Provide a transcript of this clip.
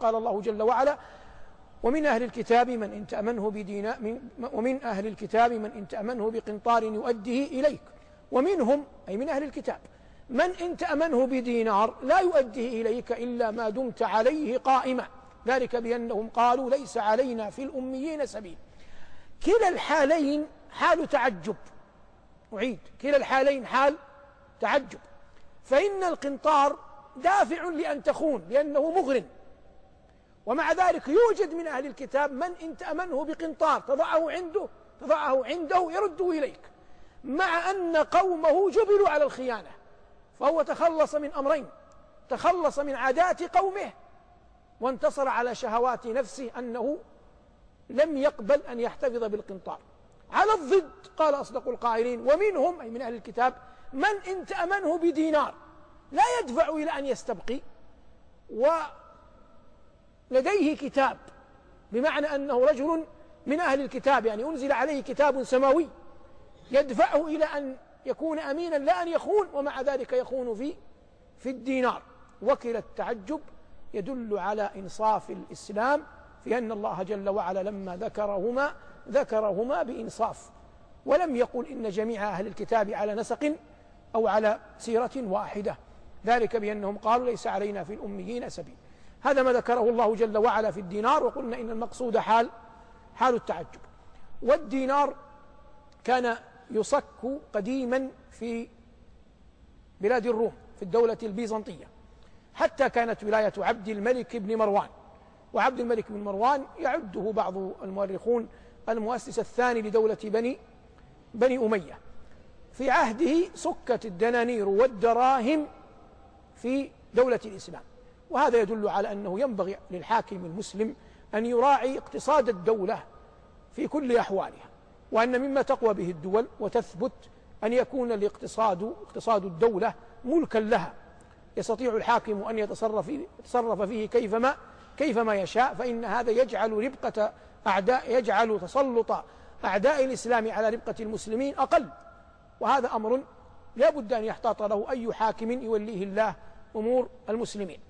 قال الله جل وعلا ومن أهل الكتاب من إن تأمنه بدينا من ومن أهل الكتاب من إن تأمنه بقنطار يؤديه إليك. ومنهم أي من أهل الكتاب من إن تأمنه بدينار لا يؤديه إليك إلا ما دمت عليه قائما ذلك بأنهم قالوا ليس علينا في الأميين سبيل. كلا الحالين حال تعجب. أعيد. كلا الحالين حال تعجب. فإن القنطار دافع لأن تخون لأنه مغرن. ومع ذلك يوجد من أهل الكتاب من إن تأمنه بقنطار تضعه عنده تضعه عنده يرده إليك. مع أن قومه جبلوا على الخيانة فهو تخلص من أمرين. تخلص من عادات قومه وانتصر على شهوات نفسه أنه لم يقبل أن يحتفظ بالقنطار. على الضد قال أصدق القائلين. ومنهم أي من أهل الكتاب من إن تأمنه بدينار. لا يدفع إلى أن يستبقي. ولديه كتاب بمعنى أنه رجل من أهل الكتاب يعني أنزل عليه كتاب سماوي يدفعه إلى أن يكون أمينا لا أن يخون ومع ذلك يخون في في الدينار. وكل التعجب يدل على إنصاف الإسلام في أن الله جل وعلا لما ذكرهما ذكرهما بإنصاف. ولم يقل إن جميع أهل الكتاب على نسق أو على سيرة واحدة. ذلك بأنهم قالوا ليس علينا في الأميين سبيل. هذا ما ذكره الله جل وعلا في الدينار وقلنا إن المقصود حال حال التعجب. والدينار كان يصك قديما في بلاد الروم في الدولة البيزنطية. حتى كانت ولاية عبد الملك بن مروان. وعبد الملك بن مروان يعده بعض المؤرخون المؤسس الثاني لدولة بني بني أمية. في عهده سكت الدنانير والدراهم في دولة الإسلام. وهذا يدل على أنه ينبغي للحاكم المسلم أن يراعي اقتصاد الدولة في كل أحوالها وأن مما تقوى به الدول وتثبت أن يكون الاقتصاد اقتصاد الدولة ملكا لها. يستطيع الحاكم أن يتصرف يتصرف فيه كيفما كيفما يشاء فإن هذا يجعل ربقة أعداء يجعل تسلط أعداء الإسلام على ربقة المسلمين أقل. وهذا أمر لا بد أن يحتاط له أي حاكم يوليه الله أمور المسلمين.